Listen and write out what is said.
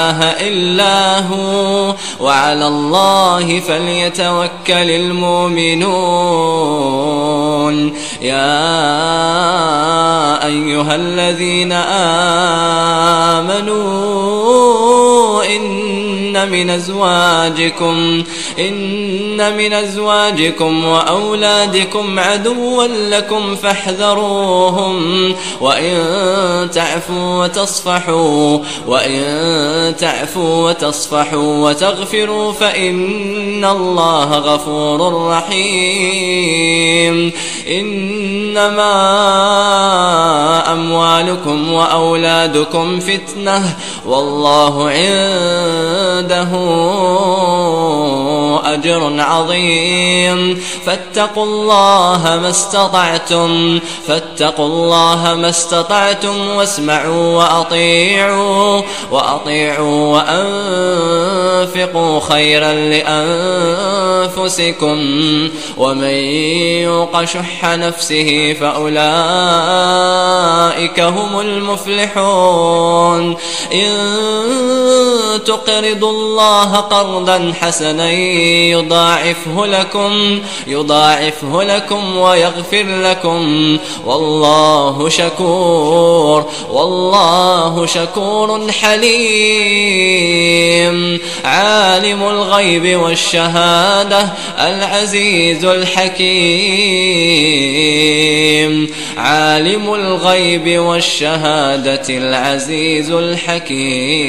إله إلا هو. وعلى الله فليتوكل المؤمنون. يا أيها الذين آمنوا إن من أزواجكم إن من أزواجكم وأولادكم عدوا لكم فاحذروهم وإن تعفوا وتصفحوا وإن تعفوا وتصفحوا وتغفروا فإن الله غفور رحيم. إنما أموالكم وأولادكم فتنة والله عنده أجر عظيم. فاتقوا الله ما استطعتم فاتقوا الله ما استطعتم واسمعوا وأطيعوا وأطيعوا وأنفقوا خيرا لأنفسكم. ومن يوق شح نفسه فأولئك هم المفلحون. إن تقرضوا الله قرضا حسنا يضاعفه لكم يضاعفه لكم ويغفر لكم. والله شكور والله شكور حليم. عالم الغيب والشهادة العزيز الحكيم. عالم الغيب والشهادة العزيز الحكيم.